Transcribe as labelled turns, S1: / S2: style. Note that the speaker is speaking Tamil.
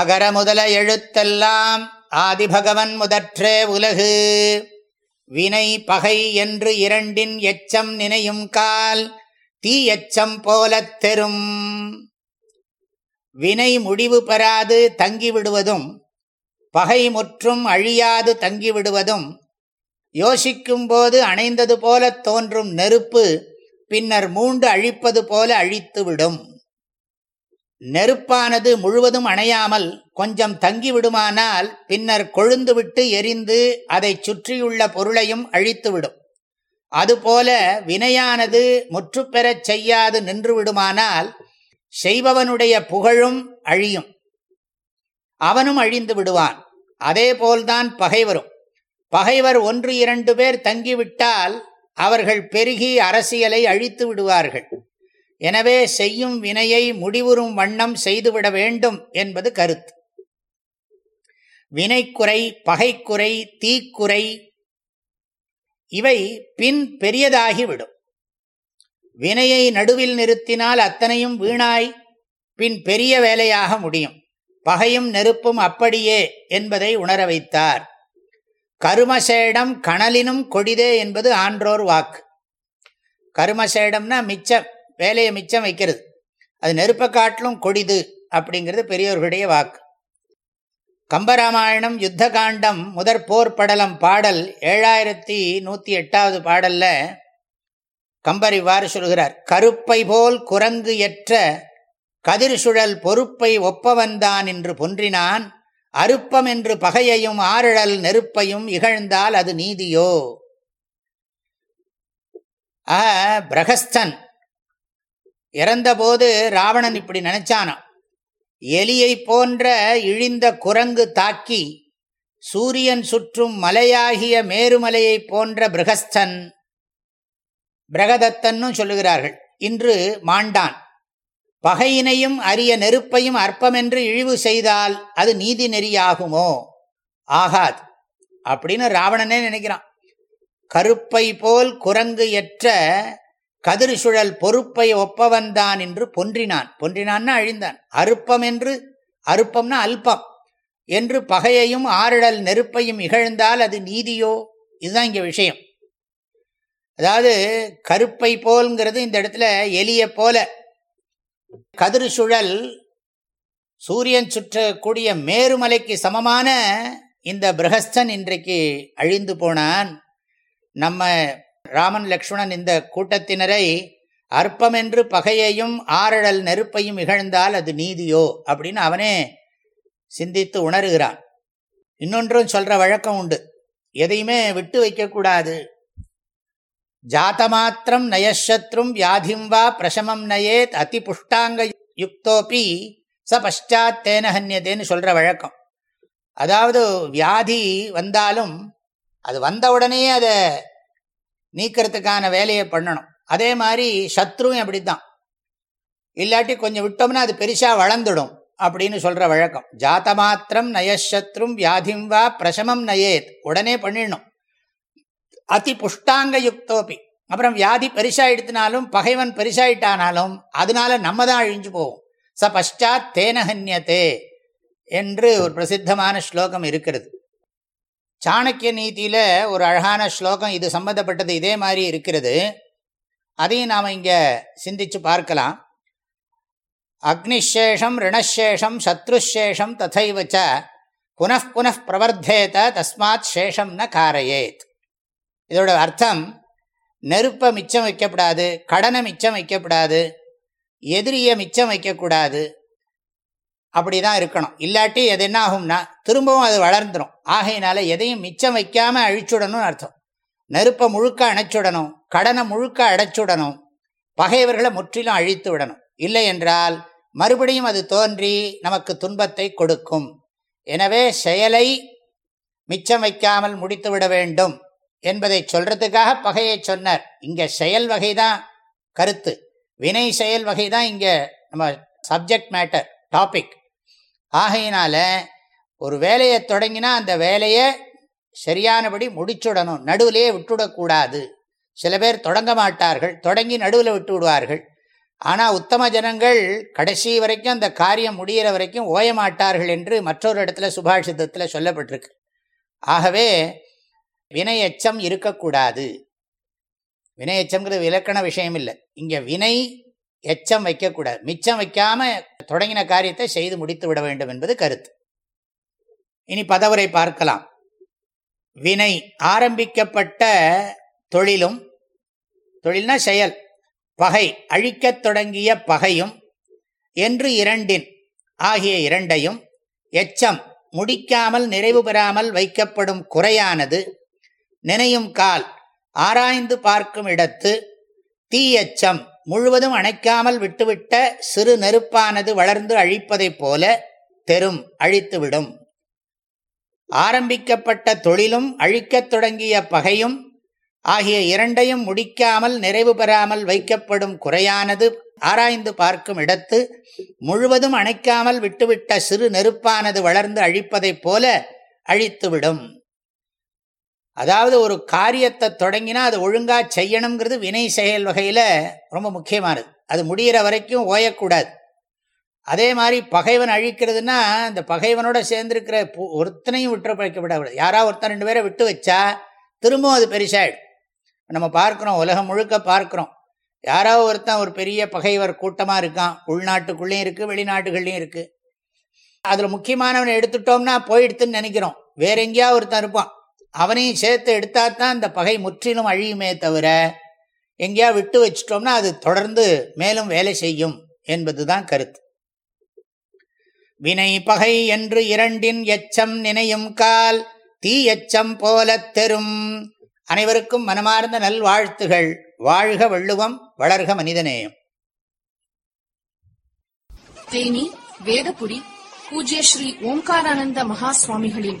S1: அகர முதல எழுத்தெல்லாம் ஆதிபகவன் முதற்றே உலகு வினை பகை என்று இரண்டின் எச்சம் நினையும் கால் தீ எச்சம் போலத் தெரும் வினை முடிவு பெறாது தங்கிவிடுவதும் பகை முற்றும் அழியாது தங்கிவிடுவதும் யோசிக்கும் போது அணைந்தது போல தோன்றும் நெருப்பு பின்னர் மூண்டு அழிப்பது போல அழித்துவிடும் நெருப்பானது முழுவதும் அணையாமல் கொஞ்சம் தங்கி விடுமானால் பின்னர் கொழுந்துவிட்டு எரிந்து அதை சுற்றியுள்ள பொருளையும் அழித்துவிடும் அதுபோல வினையானது முற்றுப்பெறச் செய்யாது நின்று விடுமானால் செய்பவனுடைய புகழும் அழியும் அவனும் அழிந்து விடுவான் அதேபோல்தான் பகைவரும் பகைவர் ஒன்று இரண்டு பேர் தங்கிவிட்டால் அவர்கள் பெருகி அரசியலை அழித்து விடுவார்கள் எனவே செய்யும் வினையை முடிவுறும் வண்ணம் செய்துவிட வேண்டும் என்பது கருத்து வினைக்குறை பகைக்குறை தீக்குறை இவை பின் பெரியதாகிவிடும் வினையை நடுவில் நிறுத்தினால் அத்தனையும் வீணாய் பின் பெரிய வேலையாக முடியும் பகையும் நெருப்பும் அப்படியே என்பதை உணர வைத்தார் கருமசேடம் கணலினும் கொடிதே என்பது ஆன்றோர் வாக்கு கருமசேடம்னா மிச்சம் வேலையை மிச்சம் வைக்கிறது அது நெருப்பை காட்டிலும் கொடிது அப்படிங்கிறது பெரியோர்களுடைய வாக்கு கம்பராமாயணம் யுத்த காண்டம் முதற் போர் படலம் பாடல் ஏழாயிரத்தி நூற்றி எட்டாவது பாடலில் கம்பர் இவ்வாறு சொல்கிறார் கருப்பை போல் குரங்கு எற்ற கதிர் சுழல் பொறுப்பை ஒப்பவன்தான் என்று பொன்றினான் அருப்பம் என்று பகையையும் ஆறழல் நெருப்பையும் இகழ்ந்தால் அது நீதியோ பிரகஸ்தன் இறந்தபோது ராவணன் இப்படி நினைச்சானான் எலியை போன்ற இழிந்த குரங்கு தாக்கி சூரியன் சுற்றும் மலையாகிய மேருமலையை போன்ற பிரகஸ்தன் பிரகதத்தன்னும் சொல்லுகிறார்கள் இன்று மாண்டான் பகையினையும் அரிய நெருப்பையும் அற்பமென்று இழிவு செய்தால் அது நீதி நெறியாகுமோ ஆகாது அப்படின்னு ராவணனே நினைக்கிறான் கருப்பை போல் குரங்கு எற்ற கதிர் சுழல் பொறுப்பை ஒப்பவன்தான் என்று பொன்றினான் பொன்றினான்னா அழிந்தான் அருப்பம் என்று அருப்பம்னா அல்பம் என்று பகையையும் ஆறுடல் நெருப்பையும் இகழ்ந்தால் அது நீதியோ இதுதான் இங்கே விஷயம் அதாவது கருப்பை போல்ங்கிறது இந்த இடத்துல எளிய போல கதிர் சுழல் சூரியன் சுற்றக்கூடிய மேருமலைக்கு சமமான இந்த பிரகஸ்தன் இன்றைக்கு அழிந்து போனான் நம்ம ராமன் லக்ஷ்மணன் இந்த கூட்டத்தினரை அற்பமென்று பகையையும் ஆரழல் நெருப்பையும் இகழ்ந்தால் அது நீதியோ அப்படின்னு அவனே சிந்தித்து உணர்கிறான் இன்னொன்றும் சொல்கிற வழக்கம் உண்டு எதையுமே விட்டு வைக்கக்கூடாது ஜாதமாத்திரம் நயசத்ரும் வியாதிம் வா பிரசமம் நயேத் அதி புஷ்டாங்க யுக்தோப்பி ச பஷ்டாத் சொல்கிற வழக்கம் அதாவது வியாதி வந்தாலும் அது வந்த உடனே அதை நீக்கிறதுக்கான வேலையை பண்ணணும் அதே மாதிரி சத்ருவும் அப்படி தான் இல்லாட்டி கொஞ்சம் விட்டோம்னா அது பெருசாக வளர்ந்துடும் அப்படின்னு சொல்கிற வழக்கம் ஜாத மாத்திரம் நயசத்ரும் வியாதிம் வா பிரசமம் நயேத் உடனே பண்ணிடணும் அதி புஷ்டாங்க யுக்தோப்பி அப்புறம் வியாதி பெருசாயிடுத்தினாலும் பகைவன் பெருசாயிட்டானாலும் அதனால நம்ம தான் அழிஞ்சு போவோம் ச பஷ்டாத் தேனஹன்யத்தே என்று ஒரு பிரசித்தமான ஸ்லோகம் இருக்கிறது சாணக்கிய நீதியில் ஒரு அழகான ஸ்லோகம் இது சம்மந்தப்பட்டது இதே மாதிரி இருக்கிறது அதையும் நாம் இங்கே சிந்தித்து பார்க்கலாம் அக்னிஷேஷம் ரிணசேஷம் சத்ருசேஷம் ததைவச்ச புனப்புன பிரவர்த்தேத தஸ்மாத் சேஷம் ந காரையேத் இதோட அர்த்தம் நெருப்பை மிச்சம் வைக்கப்படாது கடனை மிச்சம் வைக்கப்படாது எதிரியை மிச்சம் வைக்கக்கூடாது அப்படி தான் இருக்கணும் இல்லாட்டி எது என்ன ஆகும்னா திரும்பவும் அது வளர்ந்துடும் ஆகையினால எதையும் மிச்சம் வைக்காமல் அழிச்சுடணும்னு அர்த்தம் நெருப்பை முழுக்க அணைச்சுடணும் கடனை முழுக்க அடைச்சுடணும் பகைவர்களை முற்றிலும் அழித்து விடணும் இல்லை என்றால் மறுபடியும் அது தோன்றி நமக்கு துன்பத்தை கொடுக்கும் எனவே செயலை மிச்சம் வைக்காமல் முடித்து விட வேண்டும் என்பதை சொல்றதுக்காக பகையை சொன்னார் இங்கே செயல் வகை தான் கருத்து வினை செயல் வகை தான் இங்கே நம்ம சப்ஜெக்ட் மேட்டர் டாபிக் ஆகையினால ஒரு வேலையை தொடங்கினா அந்த வேலையை சரியானபடி முடிச்சுடணும் நடுவிலேயே விட்டுவிடக்கூடாது சில பேர் தொடங்க மாட்டார்கள் தொடங்கி நடுவில் விட்டு விடுவார்கள் ஆனால் உத்தம ஜனங்கள் கடைசி வரைக்கும் அந்த காரியம் முடிகிற வரைக்கும் ஓய மாட்டார்கள் என்று மற்றொரு இடத்துல சுபாஷிதத்தில் சொல்லப்பட்டிருக்கு ஆகவே வினை எச்சம் இருக்கக்கூடாது வினை எச்சம்ங்கிறது இலக்கண விஷயம் இல்லை இங்கே வினை எச்சம் வைக்கக்கூடாது மிச்சம் வைக்காம தொடங்கின காரியத்தை செய்து முடித்து விட வேண்டும் என்பது கருத்து இனி பதவரை பார்க்கலாம் வினை ஆரம்பிக்கப்பட்ட தொழிலும் தொழில்னா செயல் பகை அழிக்கத் தொடங்கிய பகையும் என்று இரண்டின் ஆகிய இரண்டையும் எச்சம் முடிக்காமல் நிறைவு பெறாமல் வைக்கப்படும் குறையானது நினையும் கால் ஆராய்ந்து பார்க்கும் இடத்து தீயச்சம் முழுவதும் அணைக்காமல் விட்டுவிட்ட சிறு நெருப்பானது வளர்ந்து அழிப்பதைப் போல தெரும் அழித்துவிடும் ஆரம்பிக்கப்பட்ட தொழிலும் அழிக்கத் தொடங்கிய பகையும் ஆகிய இரண்டையும் முடிக்காமல் நிறைவு பெறாமல் வைக்கப்படும் குறையானது ஆராய்ந்து பார்க்கும் இடத்து முழுவதும் அணைக்காமல் விட்டுவிட்ட சிறு நெருப்பானது வளர்ந்து அழிப்பதைப் போல அழித்துவிடும் அதாவது ஒரு காரியத்தை தொடங்கினா அது ஒழுங்காக செய்யணுங்கிறது வினை செயல் வகையில் ரொம்ப முக்கியமானது அது முடிகிற வரைக்கும் ஓயக்கூடாது அதே மாதிரி பகைவன் அழிக்கிறதுனா இந்த பகைவனோட சேர்ந்துருக்கிற ஒருத்தனையும் விட்டு பழைக்க விடக்கூடாது யாராவது ஒருத்தன் ரெண்டு பேரை விட்டு வச்சா திரும்பவும் அது பெருசாயிடும் நம்ம பார்க்குறோம் உலகம் முழுக்க பார்க்குறோம் யாராவது ஒருத்தன் ஒரு பெரிய பகைவர் கூட்டமாக இருக்கான் உள்நாட்டுக்குள்ளேயும் இருக்குது வெளிநாட்டுகள்லையும் இருக்குது அதில் முக்கியமானவனை எடுத்துட்டோம்னா போயிடுத்துன்னு நினைக்கிறோம் வேற எங்கேயாவது ஒருத்தன் இருப்பான் அவனையும் சேர்த்து எடுத்தா தான் அந்த பகை முற்றிலும் அழியுமே தவிர எங்கேயா விட்டு வச்சிட்டோம்னா அது தொடர்ந்து மேலும் வேலை செய்யும் என்பதுதான் கருத்து வினை பகை என்று இரண்டின் எச்சம் நினையும் கால் தீ எச்சம் போல தெரும் அனைவருக்கும் மனமார்ந்த நல்வாழ்த்துகள் வாழ்க வள்ளுவம் வளர்க மனிதநேயம் தேனி வேதபுடி பூஜ்ய ஸ்ரீ ஓம்காரானந்த மகா சுவாமிகளின்